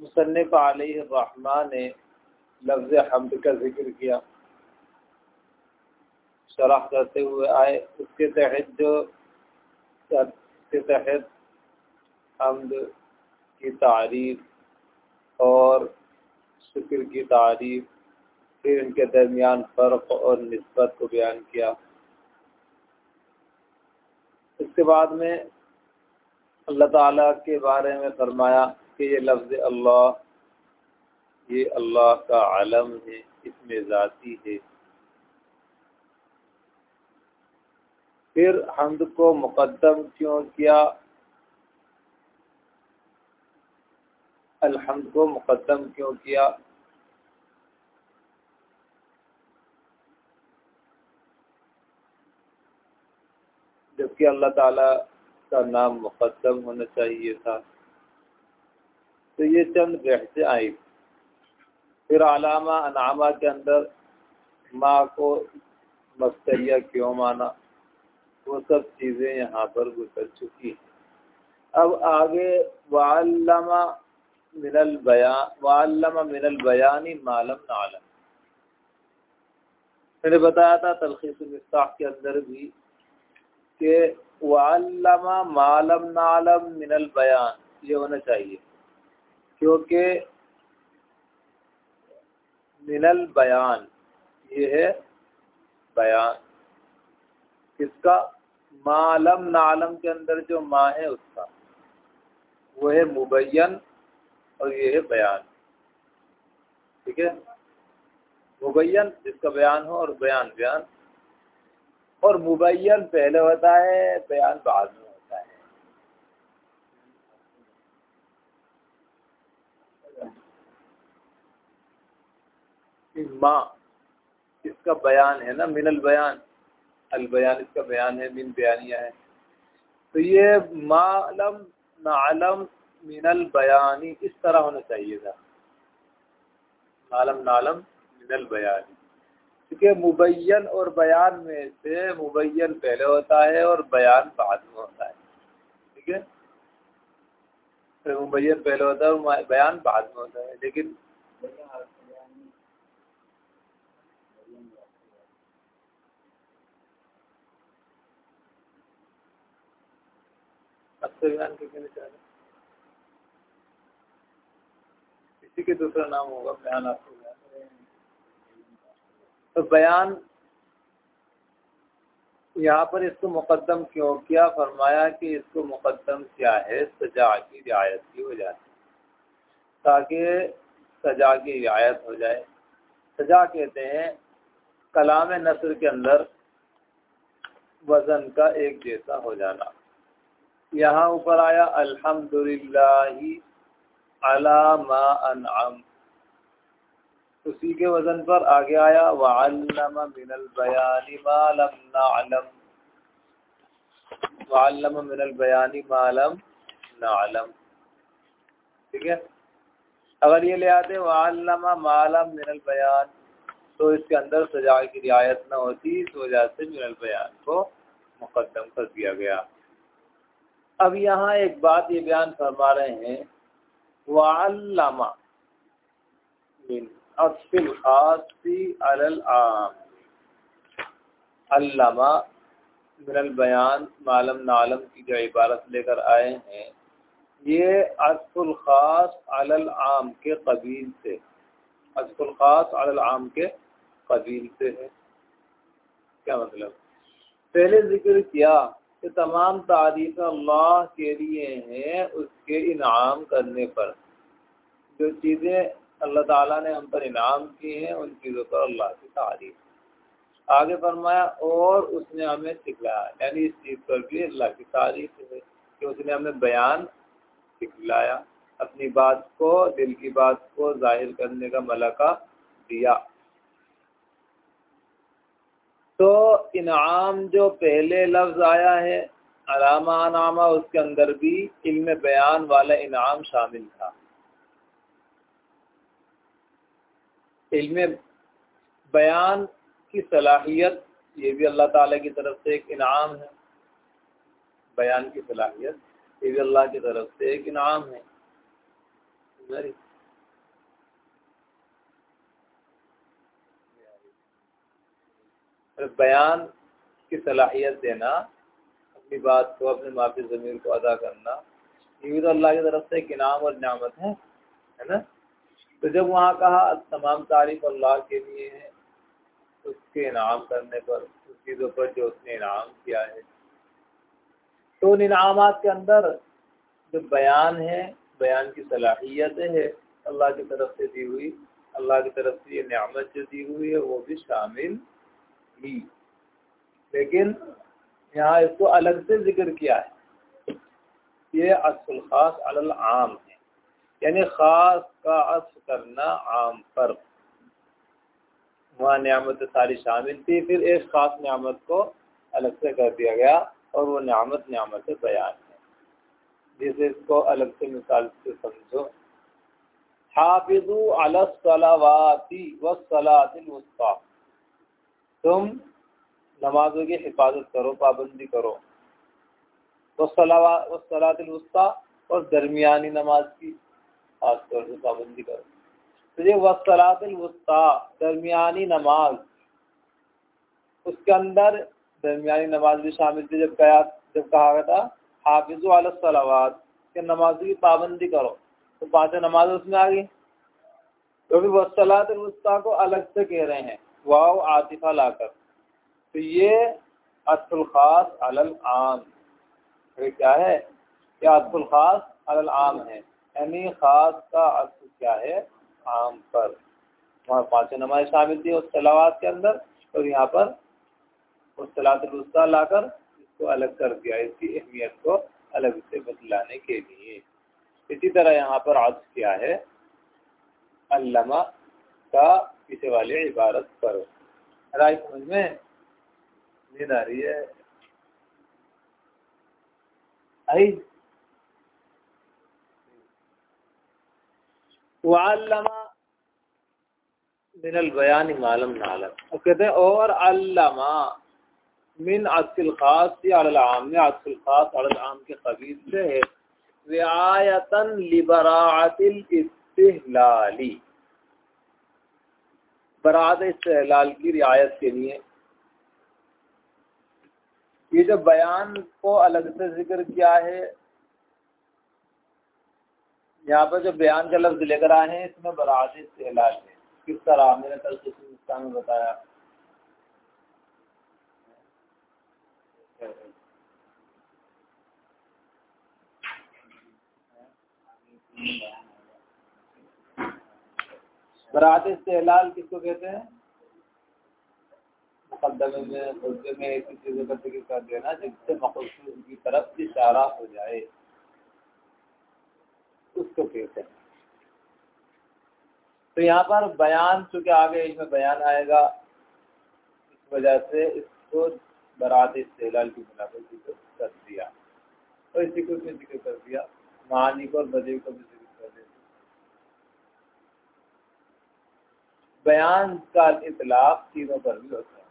मुसनफ़ रहमान ने लफ्ज़ हमद का ज़िक्र किया। शराह करते हुए आए। उसके तहत जो, उसके तहत हमद की तारीफ़ और शुक्र की तारीफ़, फिर इनके दरमियान फ़र्क और नस्बत को बयान किया। इसके बाद में अल्लाह ताला के बारे में फरमाया कि ये लफ्ज़ अल्लाह, ये अल्लाह का आलम है, इसमें ज़ाती है। फिर हमद को मुकदम क्यों किया? अलहमद को मुकदम क्यों किया? जबकि अल्लाह ताला का नाम मुकदम होना चाहिए था। तो ये चंद बहसें आई। फिर अलामा अनामा के अंदर माँ को मस्तरिया क्यों माना? वो सब चीज़ें यहाँ पर गुजर चुकी हैं। अब आगे वालमा मिनल बयान वालमा मिनल बयानी मालम नालम। मैंने बताया था तलखीस के अंदर भी कि वालमा मालम नालम मिनल बयान, ये होना चाहिए। क्योंकि मिनल बयान, ये है बयान। किसका? मालम नालम के अंदर जो माँ है उसका। वो है मुबैन और ये है बयान। ठीक है? मुबैन जिसका बयान हो और बयान बयान। और मुबैन पहले होता है बयान बाद में होता है माँ इसका बयान है ना, मिनल बयान। अल बयान इसका बयान है, मिन बयानिया है। तो ये मालम नालम मिनल बयानी इस तरह होना चाहिए था। मालम नालम मिनल बयानी। क्योंकि मुबैन और बयान में से मुबैन पहले होता है और बयान बाद में होता है। ठीक है? फिर मुबैन पहले होता है और बयान बाद में होता है। लेकिन बयान के कहने चाह रहे इसी के दूसरा नाम होगा बयान आपको तो बयान, यहाँ पर इसको मुकदम क्यों किया? फरमाया कि इसको मुकदम क्या है? सजा की रियायत की वजह से। ताकि सजा की रियायत हो जाए। सजा कहते हैं कलाम नसर के अंदर वज़न का एक जैसा हो जाना। यहाँ ऊपर आया, अल्हम्दुलिल्लाह अला मा अनअम। उसी के वज़न पर आगे आया वल्लम मिनल बयानी मालम नालम। वल्लम मिनल बयानी मालम नालम। ठीक है? अगर ये ले आते वल्लम मालम मिनल बयान तो इसके अंदर सजा की रियायत न होती, इस वजह से मिनल बयान को मुकदम कर दिया गया। अब यहाँ एक बात ये बयान फरमा रहे हैं मिनल बयान मालम नालम की जो इबारत लेकर आए हैं, ये असफुल ख़ास अलल आम के कबील से, असफुल ख़ास अलल आम के कबील से है। क्या मतलब? पहले ज़िक्र किया कि तमाम तारीफ़ अल्लाह के लिए हैं, उसके इनाम करने पर। जो चीज़ें अल्लाह ताला ने हम पर इनाम की हैं, उन चीज़ों पर अल्लाह की तारीफ़। आगे फरमाया, और उसने हमें सिखलाया। यानी इस चीज़ पर भी अल्लाह की तारीफ़ है कि उसने हमें बयान सिखलाया, अपनी बात को, दिल की बात को ज़ाहिर करने का मलका दिया। तो इनाम जो पहले लफ्ज आया है अलामा नामा, उसके अंदर भी इल्म बयान वाला इनाम शामिल था। इल्म बयान की सलाहियत, ये भी अल्लाह ताला की तरफ़ से एक इनाम है। बयान की सलाहियत, ये भी अल्लाह की तरफ़ से एक इनाम है। बयान की सलाहियत देना, अपनी बात को, अपने माफ़ी ज़मीर को अदा करना, ये भी तो अल्लाह की तरफ़ से एक इनाम और नामत है है ना? तो जब वहाँ कहा, तमाम तारीफ़ अल्लाह के लिए है उसके इनाम करने पर, उस चीज़ों पर जो उसने इनाम किया है तो उन इनाम के अंदर जो बयान है, बयान की सलाहियत है, अल्लाह की तरफ़ से दी हुई, अल्लाह की तरफ़ से ये नियामत जो दी हुई है, वो भी शामिल ही लेकिन यहाँ इसको अलग से ज़िक्र किया है। ये असुल ख़ास अल आम है। यानी ख़ास का असर करना आम पर। वहाँ नियामत सारी शामिल थी, फिर एक ख़ास नियामत को अलग से कर दिया गया और वो नियामत नियामत बयान है। जिसे इसको अलग से मिसाल से समझो। हाफिजू अलसलावाती वसलातिलवस्ता तुम नमाजों की हिफाजत करो, पाबंदी करो। वसलातिलवस्ता और दरमियानी नमाज़ की खासतौर से पाबंदी करो। तो ये वसलातुलवस्ता दरमियानी नमाज़, उसके अंदर दरमियानी नमाज़ भी शामिल थी जब कहा जब कहा गया था, हाफिज सलावात, के नमाज़ की पाबंदी करो। तो पाँच नमाज़ उसमें आ गई। तो भी को अलग से कह रहे हैं। वाव आतिफा लाकर। तो ये अतुल खास अलल आम क्या है? क्या अतुल खास अलल आम है। यानी खास का अर्थ क्या है? आम पर। वहाँ पाँच नमाज़ शामिल थी उस तलावात के अंदर, और यहाँ पर उस तलातुलस्ता लाकर इसको अलग कर दिया, इसकी अहमियत को अलग से बतलाने के लिए। इसी तरह यहाँ पर आज क्या है? अल्लामा का पीछे वाली इबारत पर राय समझ में? नींद आ रही है। आई। मिनल बयान मालम नालम कहते हैं, और अल्लामा मिन खास खास के कबील से है। रियायतन लिबरातिल बरात इस्तेहलाल की रियायत के लिए। ये जो बयान को अलग से ज़िक्र किया है, यहाँ पर जो बयान का लफ्ज लेकर आए हैं, इसमें बरात इलाज है किस तरह? मैंने कल किसी में बताया। बरात इस्तेलाल किसको कहते हैं? मुकदमे में खुदे में ऐसी चीज़ों का ज़िक्र कर देना जिससे मखसूस की तरफ़ इशारा हो जाए। उसको कहते हैं। तो यहाँ पर बयान, चूँकि आगे इसमें बयान आएगा, इस वजह से इसको बरात इस्तेलाल की पर ज़िक्र कर दिया। तो इसी को भी ज़िक्र कर दिया। मानी को और बजे को भी ज़िक्र कर दिया बयान का इतलाफ तीनों पर भी होता है।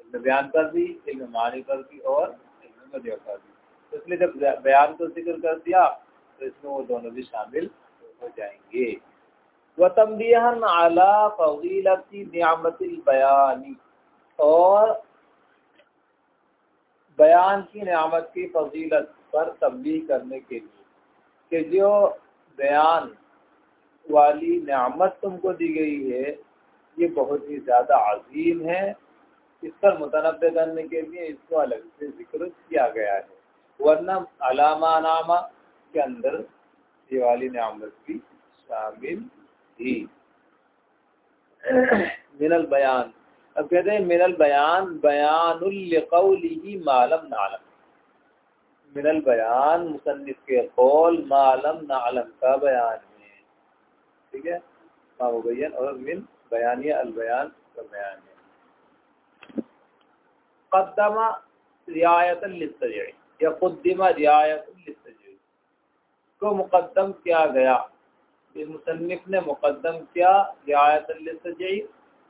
इल्म बयान पर भी, इल्म मानी पर भी और इल्म बजे पर भी। तो इसलिए जब बयान को ज़िक्र कर दिया तो इसमें वो दोनों भी शामिल हो जाएँगे। व आला फजीलती नियामतिल बयानी। और बयान की नियामत की फजीलत पर तब्दी करने के लिए कि जो बयान वाली नियामत तुमको दी गई है, ये बहुत ही ज़्यादा अजीम है। इस पर मुतनब करने के लिए इसको अलग से ज़िक्र किया गया है। वरना अलामा नामा के अंदर दिवाली नियामत भी शामिल थी। मिनल बयान। अब कहते हैं, मिनल बयान बयान कौली मालम नालम। मिनल बयान मुसन्फ के कौल मालम नालम का बयान है। ठीक है? माबैन और मिन बयानिया अलबयान बयान है कदमा रियायत या कुद्दिमा रियायत को मुकदम किया गया? मुसनफ़ ने मुकदम किया रियायत सजाई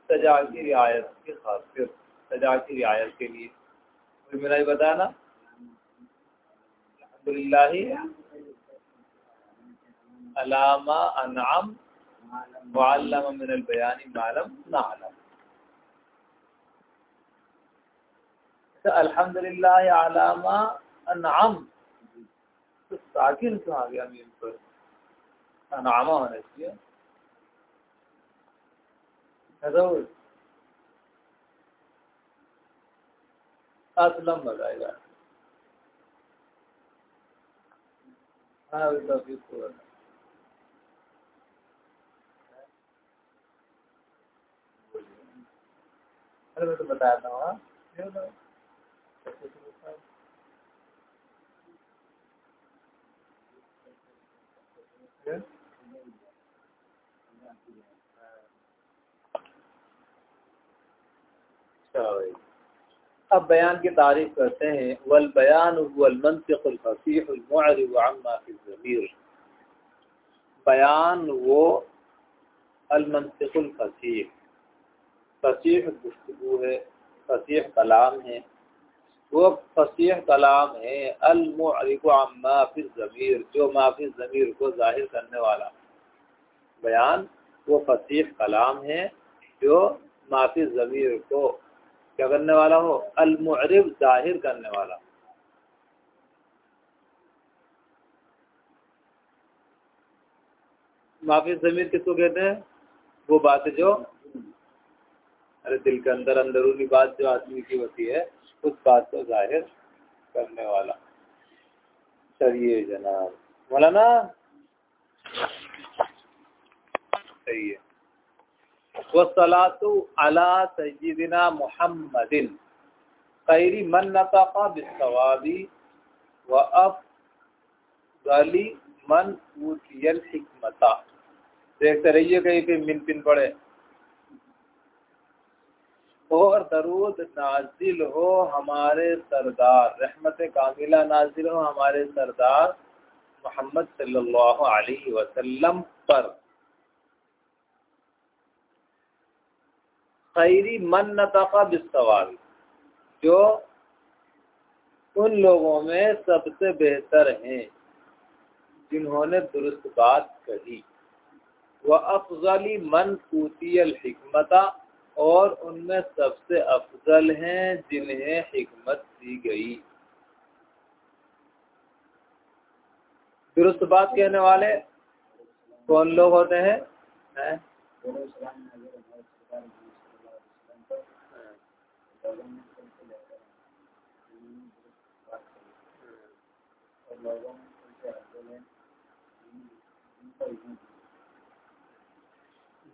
सजा की रियायत के खातिर सजा की रियायत के लिए। कोई मेरा ही बताया ना अलामा अनाम मिनल बयानी मालम नालम अल्हम्दुलिल्लाह अलामा अनाम तो साकिन क्यों आ गया मीम पर अनामा होना चाहिए असलम बताएगा हाँ अभी तो अरे मैं तो बताया था वहाँ। अब बयान की तारीफ़ करते हैं। वल बयान ज़मीर। बयान वो अलमंतिकुल फसीह गुफ्तु है, फसीह कलाम है। वो फसीह कलाम है अलमरिफ़ ज़मीर, जो माफ़ी ज़मीर को ज़ाहिर करने वाला। बयान, वो फसीह कलाम है, जो माफ़ी ज़मीर को क्या करने वाला हो? अलमुरब ज़ाहिर करने वाला। माफ़ी जमीर किसको कहते हैं? वो बात जो अरे दिल के अंदर अंदरूनी बात जो आदमी की होती है, उस बात को ज़ाहिर करने वाला। चलिए जनाब। मौलाना? सही है। वसलातु अला सैदिना मुहम्मदिन। खैरी मन नतका बिसवाबी व अफली मन ऊतियल हिकमता। देखते रहिए कहीं पे मिन पिन पड़े और दरूद नाजिल हो हमारे सरदार, रहमत कामिला नाजिल हो हमारे सरदार मोहम्मद सल्लल्लाहु अलैहि वसल्लम पर। खैरी मन नतका बिस्तवाल जो उन लोगों में सबसे बेहतर हैं जिन्होंने दुरुस्त बात कही। वह अफजली मन कूतियल हिकमता और उनमें सबसे अफजल हैं जिन्हें हिकमत दी गई दुरुस्त बात कहने वाले कौन लोग होते हैं है?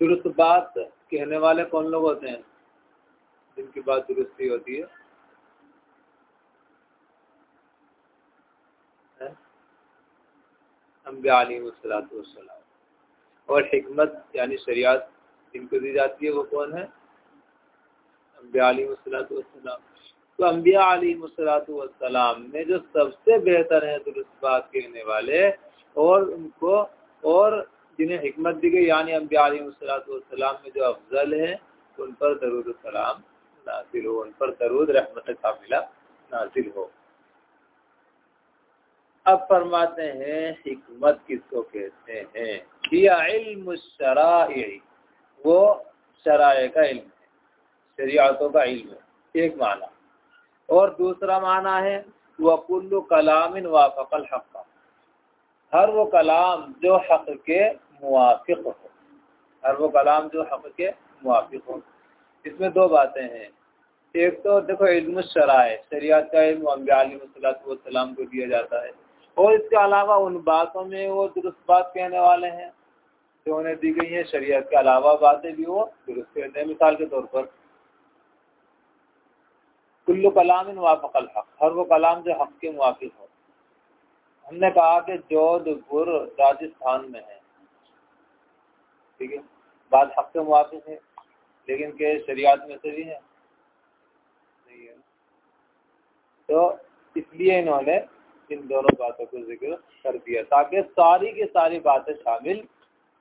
दुरुस्त बात कहने वाले कौन लोग होते हैं? जिनकी बात दुरुस्ती होती है। अम्बिया और हिकमत, यानी शरियात, जिनको दी जाती है, वो कौन है? अम्बिया तो अम्बिया में जो सबसे बेहतर है दुरुस्त बात कहने वाले, और उनको, और जिन्हें हिकमत दी गई, यानी अम्बिया सलाम में जो अफजल है, उन पर दरुद सलाम नाजिल हो, उन पर दरुद रहमत कामिला नाजिल हो। अब फरमाते हैं, हिकमत किसको कहते हैं? इल्म वो शराय का इल्म है शरियातों का इल्म है, एक माना। और दूसरा माना है, वकुल्लु कलामिन वाफल हक हर वो कलाम जो हक के मुआफ़ हो। हर वो कलाम जो हक के मुआफ़ हो। इसमें दो बातें हैं। एक तो देखो इल्म शराय, शरियात का इल्म अम्बियालीसलाम को दिया जाता है। और इसके अलावा उन बातों में वो दुरुस्त बात कहने वाले हैं, जो उन्हें दी गई है शरीयत के अलावा बातें भी वो दुरुस्त कहते हैं। मिसाल के तौर पर, कुल्लु कलाम वाफ़ल हक, हर वो कलाम जो हक के मुआफ़ हो। हमने कहा कि जोधपुर राजस्थान में है। ठीक है? बात हक के मुआफ़ है, लेकिन के शरियात में से भी है। नहीं है। तो इसलिए इन्होंने इन दोनों बातों को ज़िक्र कर दिया, ताकि सारी की सारी बातें शामिल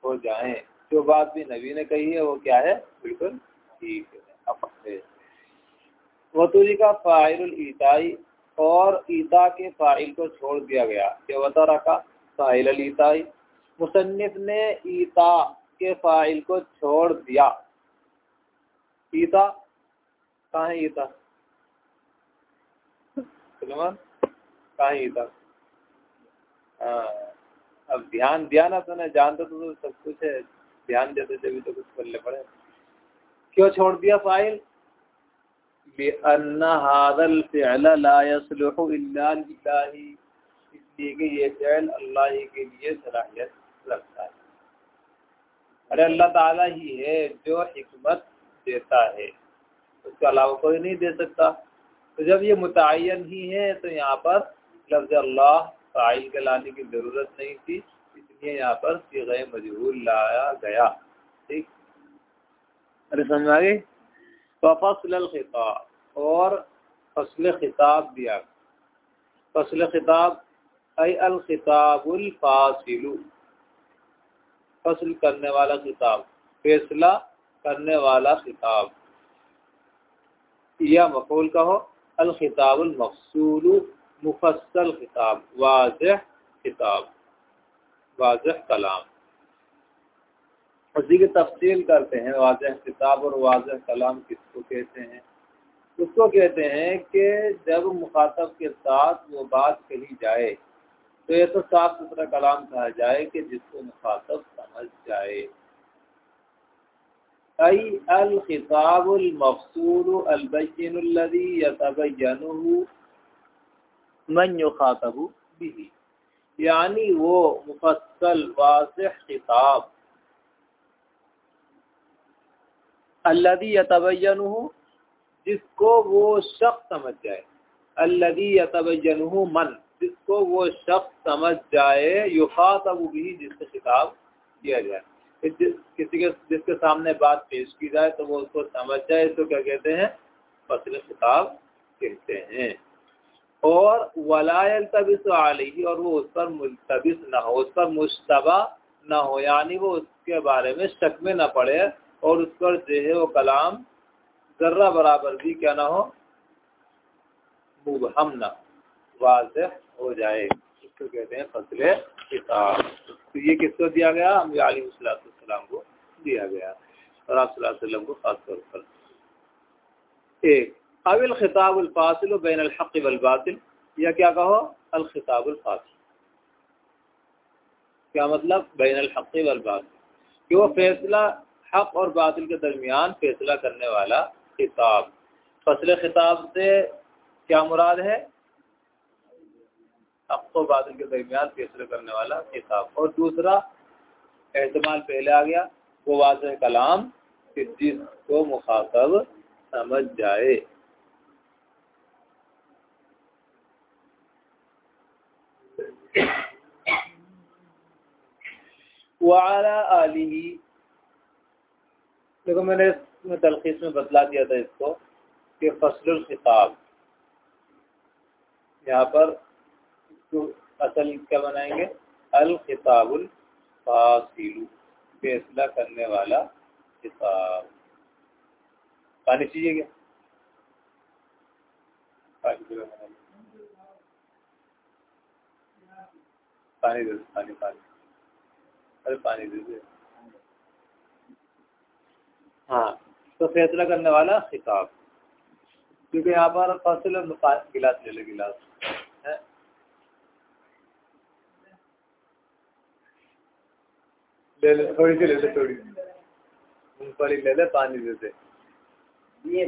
हो जाएँ। जो बात भी नबी ने कही है, वो क्या है? बिल्कुल ठीक है। वतूरी का फ़ाइल ईताई और ईता के फ़ाइल को छोड़ दिया गया। क्या बता रखा साहिल ईताई मुसन्फ ने ईता के फ़ाइल को छोड़ दिया। ईता कहाँ है ईता सलमान? कहाँ है ईता हाँ अब ध्यान दिया ना तूने जानते तो, तो सब कुछ है। ध्यान देते थे भी तो कुछ करने पड़े। क्यों छोड़ दिया फ़ाइल? इसलिए कि ये फ़ैल अल्लाह के लिए सलाहियत रखता है अरे अल्लाह ताला ही है जो हिकमत देता है उसके अलावा कोई नहीं दे सकता तो जब ये मुतन ही है तो यहाँ पर लफ्ज़ अल्लाह फ़ाइल के लाने की ज़रूरत नहीं थी इसलिए यहाँ पर सीग़ मजहूल लाया गया ठीक अरे समझ आ गई फ़सल खिताब और फ़सल खिताब दिया फ़सल खिताब अल खिताबुल फासिलु करने वाला खिताब फैसला करने वाला खिताब या मफूल कहो अल खिताबुल मकसूल मुफसल खिताब वाज खिताब वाज कलाम उसी की तफसील करते हैं वाज किताब और वाज कलाम किसको कहते हैं? उसको कहते हैं कि जब मुखातब के साथ वो बात कही जाए तो ये तो साफ़ सुथरा कलाम कहा जाए कि जिसको मुखातब समझ जाए। अई अल अलबैनदी मन बिही। यानी वो मुफसल वाज खिताब अल्लदी यतबैन जिसको वो शख्स समझ जाए। अल्लदी यतबैन मन, जिसको वो शख्स समझ जाए, युखातबु भी जिससे खिताब किया जाए। किसी के, जिसके सामने बात पेश की जाए तो वो उसको समझ जाए तो क्या कहते हैं? फ़सल खिताब कहते हैं। और वलायल तबिस आली और वो उस पर मुलतबिस ना हो, उस पर मुशतबा न हो, यानी वो उसके बारे में शक में ना पड़े और उस पर जो है वो कलाम जर्रा बराबर भी क्या ना हो, मुबहम न वाज हो जाए। इसको कहते हैं फ़सल किताब। तो ये किसको दिया गया? हम सलाम को दिया गया। और आप को खास तौर पर। एक, अविल खिताब फासिल बैन अलहक़ वलबातिल या क्या कहो? अलखिताब फासिल। क्या मतलब? बैन अलहक़ वलबातिल कि वो फैसला हक और बातिल के दरमियान फैसला करने वाला खिताब। फ़सल खिताब से क्या मुराद है? हक और बातिल के दरमियान फैसला करने वाला खिताब। और दूसरा एहतमाल पहले आ गया, वो वाज कलाम जिसको मुखातब समझ जाए। वाला आली देखो, मैंने इसमें तलखीस में बतला दिया था इसको कि फ़सल खिताब। यहाँ पर इसको असल क्या बनाएँगे? अल खिताबुल फासिलू, फैसला करने वाला खिताब। पानी चाहिए क्या पानी दे, पानी पानी। अरे पानी दे दे। हाँ तो फैसला करने वाला खिताब। क्योंकि यहाँ पर फ़सल गिलास ले ले गिलास। है? ले ले थोड़ी सी ले ले थोड़ी मूंगफली ले ले पानी दे दे। ये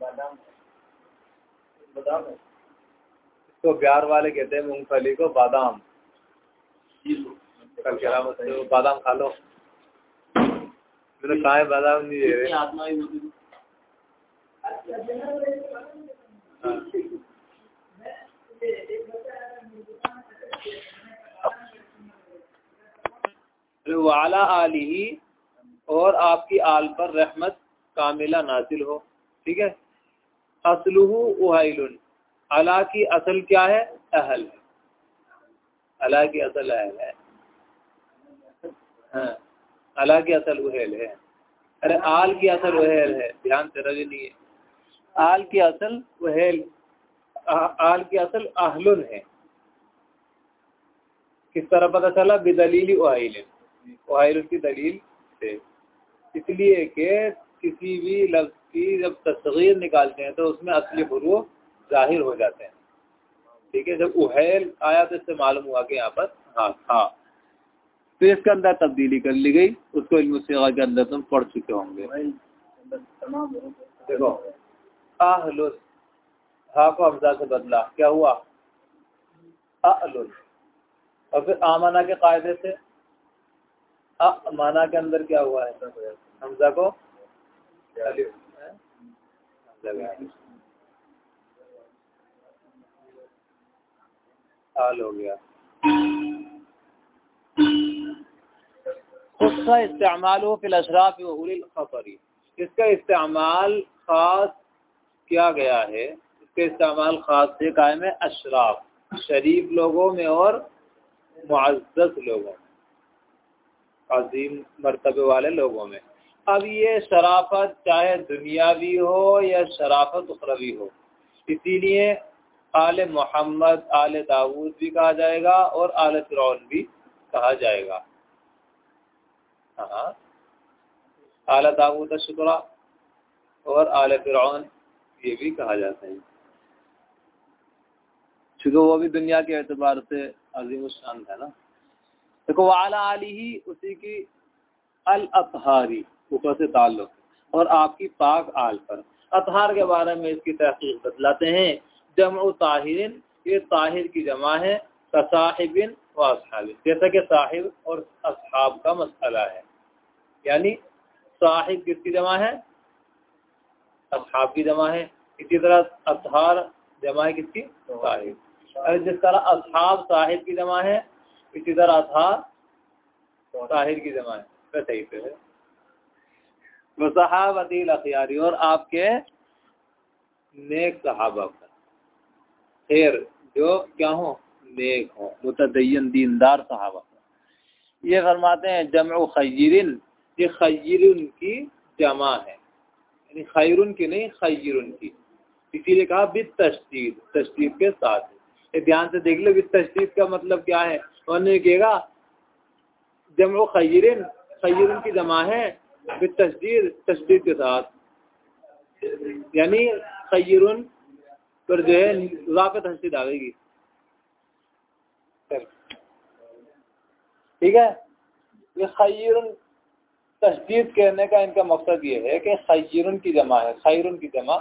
बादाम बादाम है। इसको बिहार वाले कहते हैं मूंगफली को बादाम। कल कह रहा बादाम खा लो। मेरे काय बादाम नहीं दे रहे? हाँ। वाला आली और आपकी आल पर रहमत कामिला नाजिल हो। ठीक है? असलुहु उहाइल अला की असल क्या है? अहल। अला की असल अहल है। हाँ। अला की असल उहेल है। अरे आल की असल उहेल है। ध्यान से है आल की असल उहेल आल की असल अहलुन है। किस तरह पता चला? बेदलीली ओहाइल ओहाइल की दलील से। इसलिए कि किसी भी लफ्ज़ की जब तस्वीर निकालते हैं तो उसमें असली हरूफ ज़ाहिर हो जाते हैं। ठीक है, जब उहेल आया तो इससे मालूम हुआ कि यहाँ पर हाँ हाँ। तो इसके अंदर तब्दीली कर ली गई। उसको इल्म के अंदर तुम पढ़ चुके होंगे। देखो आहलुस हा को हमजा से बदला। क्या हुआ? अहलुस और फिर आमाना के कायदे से? अमाना के अंदर क्या हुआ है? हमजा को? हाल हो गया। उसका इस्तेमाल हो फिल अशराफ खतरी इसका इस्तेमाल ख़ास किया गया है? इसका इस्तेमाल ख़ास से कायम है? अशराफ। शरीफ लोगों में और मुआज़ लोगों में। अजीम मरतबे वाले लोगों में। अब ये शराफत चाहे दुनियावी हो या शराफत उखरवी हो, इसीलिए आल मोहम्मद, आल दाऊद भी कहा जाएगा और आल फिरौन भी कहा जाएगा। हाँ। आल दाऊद शुक्रा और आल फिरौन, ये भी कहा जाता है। चूँकि वो भी दुनिया के एतबार से अजीम शान है ना। देखो वाला आली ही उसी की अल अतहारी ऊपर से ताल्लुक, और आपकी पाक आल पर। अतहार के बारे में इसकी तहकीक बतलाते हैं। जम ताहिर ये ताहिर की जमा है साहिबिन व असहाबिन। जैसा कि साहिब और असहाब का मसला है। यानी साहिब किसकी जमा है? असहाब की जमा है। इसी तरह अतहार जमा है किसकी? साहिब। जिस तरह असहाब साहिब की जमा है, इसी तरह अतहार साहिर की जमा है। सही पे है। वसहाबतील अखियारी और आपके नेक सहाबा पर। खैर जो क्या हो? नेक हो। मुतदयन दीनदार सहाबा ये फरमाते हैं जम खैरिन ये खैरिन की जमा है। यानी खैरुन की नहीं, खैरुन की। इसीलिए कहा बिद तशदीद तशदीद के साथ। ये ध्यान से देख लो बिद तशदीद का मतलब क्या है? उन्होंने कहेगा जम खैरिन, खैरुन की जमा है तस्दीर तस्दीर के साथ। यानी खैरुन पर जो है, वाकत हस्ती डालेगी ठीक है? ये खैरुन तस्दीद कहने का इनका मकसद ये है कि खैरुन की जमा है, खैरुन की जमा